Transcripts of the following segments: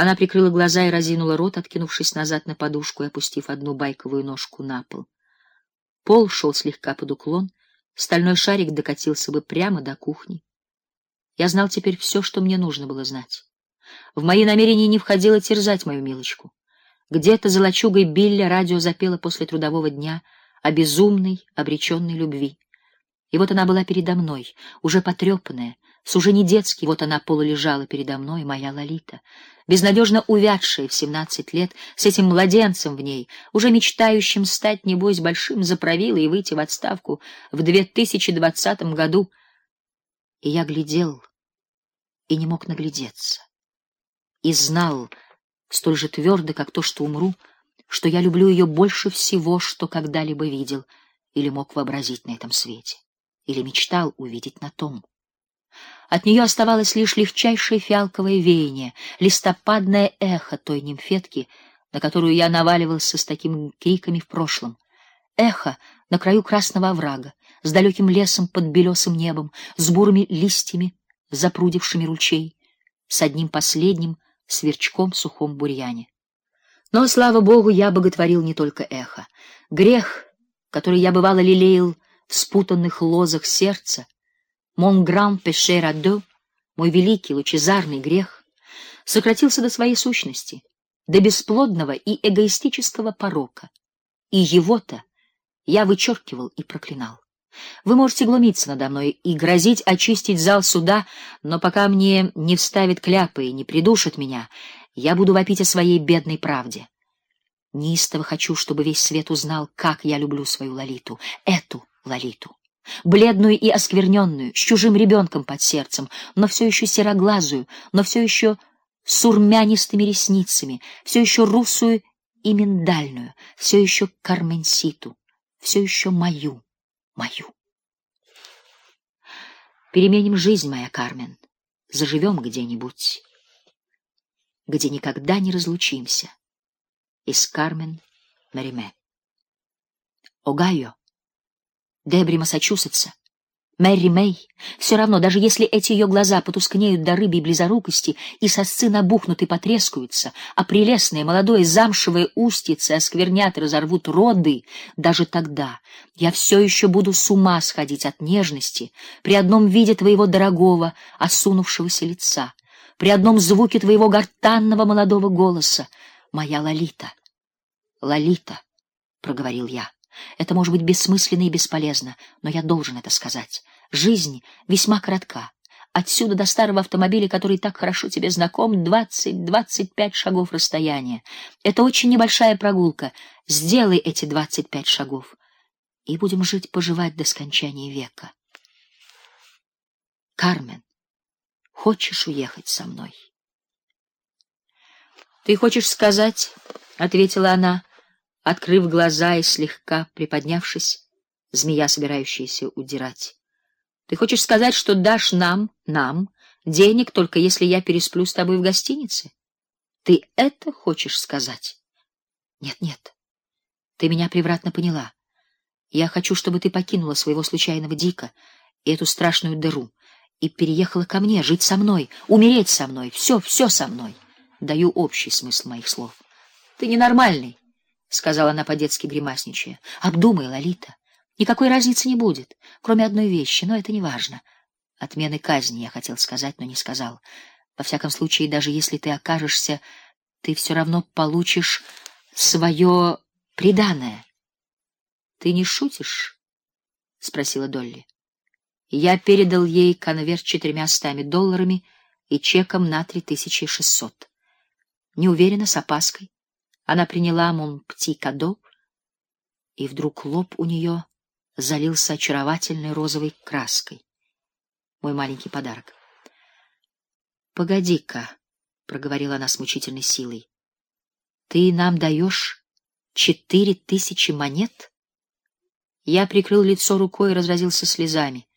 Она прикрыла глаза и разинула рот, откинувшись назад на подушку и опустив одну байковую ножку на пол. Пол шел слегка под уклон, стальной шарик докатился бы прямо до кухни. Я знал теперь все, что мне нужно было знать. В мои намерения не входило терзать мою милочку. Где-то за лачугой Билля радио запело после трудового дня о безумной, обреченной любви. И вот она была передо мной, уже потрепанная, с уже не детский, вот она полулежала передо мной, моя Лолита, безнадежно увядшая в семнадцать лет, с этим младенцем в ней, уже мечтающим стать небось большим заправилой и выйти в отставку в 2020 году. И я глядел и не мог наглядеться. И знал столь же твердо, как то, что умру, что я люблю ее больше всего, что когда-либо видел или мог вообразить на этом свете, или мечтал увидеть на том. От нее оставалось лишь легчайшее фиалковое веяние, листопадное эхо той нимфетки, на которую я наваливался с такими криками в прошлом. Эхо на краю красного оврага, с далеким лесом под белесым небом, с бурыми листьями, запрудившими ручей, с одним последним сверчком в сухом бурьяне. Но слава богу, я боготворил не только эхо. Грех, который я бывало лелеял в спутанных лозах сердца, Mon grand péché радо, мой великий лучезарный грех, сократился до своей сущности, до бесплодного и эгоистического порока. И его-то я вычеркивал и проклинал. Вы можете глумиться надо мной и грозить очистить зал суда, но пока мне не вставит кляпы и не придушит меня, я буду вопить о своей бедной правде. Неистово хочу, чтобы весь свет узнал, как я люблю свою Лолиту, эту Лолиту бледную и оскверненную, с чужим ребенком под сердцем, но все еще сероглазую, но все еще с урмянистыми ресницами, все еще русую и миндальную, все еще карменситу, все еще мою, мою. Переменим жизнь, моя Кармен, заживем где-нибудь, где никогда не разлучимся. Из Кармен Мериме. Огайо. Дебри Массачусетса, Мэри Мэй, все равно, даже если эти ее глаза потускнеют до рыбьей близорукости и сосцы набухнут и потрескаются, а прелестное молодое замшевое устьице осквернят и разорвут роды, даже тогда я все еще буду с ума сходить от нежности при одном виде твоего дорогого, осунувшегося лица, при одном звуке твоего гортанного молодого голоса, моя Лолита. Лолита, проговорил я. Это может быть бессмысленно и бесполезно, но я должен это сказать. Жизнь весьма коротка. Отсюда до старого автомобиля, который так хорошо тебе знаком, двадцать-двадцать пять шагов расстояния. Это очень небольшая прогулка. Сделай эти двадцать пять шагов, и будем жить, поживать до скончания века. Кармен, хочешь уехать со мной? Ты хочешь сказать, ответила она, открыв глаза и слегка приподнявшись, змея, собирающаяся удирать. Ты хочешь сказать, что дашь нам, нам денег только если я пересплю с тобой в гостинице? Ты это хочешь сказать? Нет, нет. Ты меня превратно поняла. Я хочу, чтобы ты покинула своего случайного дика и эту страшную дыру и переехала ко мне, жить со мной, умереть со мной, все, все со мной. Даю общий смысл моих слов. Ты ненормальный сказала она по-детски гримасничая. Обдумай, Лолита. Никакой разницы не будет, кроме одной вещи, но это не важно. Отмены казни, я хотел сказать, но не сказал. Во всяком случае, даже если ты окажешься, ты все равно получишь свое приданое. Ты не шутишь? спросила Долли. Я передал ей конверт с четырьмя стами долларами и чеком на три тысячи шестьсот. Неуверенно, с опаской. Она приняла мон пти и вдруг лоб у нее залился очаровательной розовой краской. Мой маленький подарок. Погоди-ка, проговорила она с мучительной силой. Ты нам даешь четыре тысячи монет? Я прикрыл лицо рукой и разразился слезами,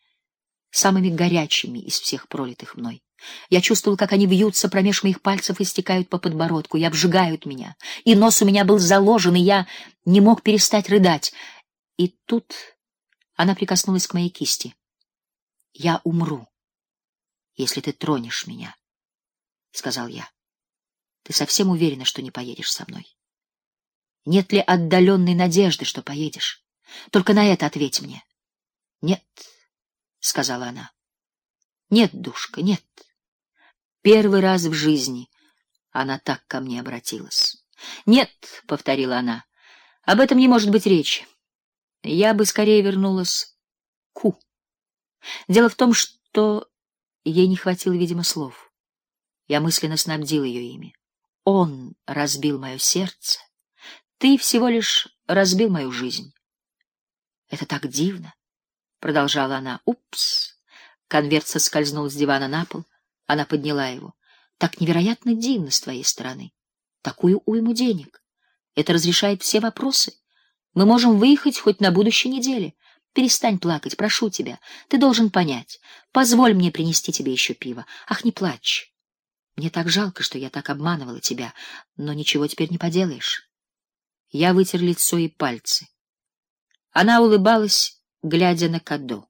самыми горячими из всех пролитых мной. Я чувствовал, как они вьются промеж моих пальцев и стекают по подбородку, и обжигают меня. И нос у меня был заложен, и я не мог перестать рыдать. И тут она прикоснулась к моей кисти. Я умру, если ты тронешь меня, сказал я. Ты совсем уверена, что не поедешь со мной? Нет ли отдаленной надежды, что поедешь? Только на это ответь мне. Нет, сказала она. Нет, душка, нет. Первый раз в жизни она так ко мне обратилась. Нет, повторила она. Об этом не может быть речи. Я бы скорее вернулась к У. Дело в том, что ей не хватило, видимо, слов. Я мысленно снабдил ее ими. Он разбил мое сердце. Ты всего лишь разбил мою жизнь. Это так дивно, продолжала она. Упс. Конверт соскользнул с дивана на пол. Она подняла его. Так невероятно дивно с твоей стороны. Такую уйму денег. Это разрешает все вопросы. Мы можем выехать хоть на будущей неделе. Перестань плакать, прошу тебя. Ты должен понять. Позволь мне принести тебе еще пиво. Ах, не плачь. Мне так жалко, что я так обманывала тебя, но ничего теперь не поделаешь. Я вытер лицо и пальцы. Она улыбалась, глядя на Кадо.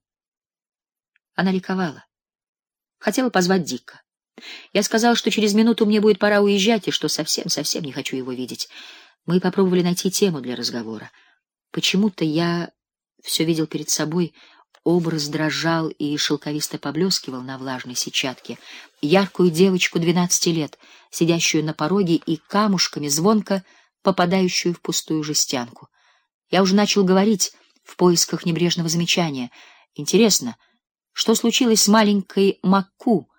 Она ликовала. Хотела позвать Дика. Я сказал, что через минуту мне будет пора уезжать и что совсем-совсем не хочу его видеть. Мы попробовали найти тему для разговора. Почему-то я все видел перед собой, образ дрожал и шелковисто поблескивал на влажной сетчатке, яркую девочку двенадцати лет, сидящую на пороге и камушками звонко попадающую в пустую жестянку. Я уже начал говорить в поисках небрежного замечания. Интересно, что случилось с маленькой Макку?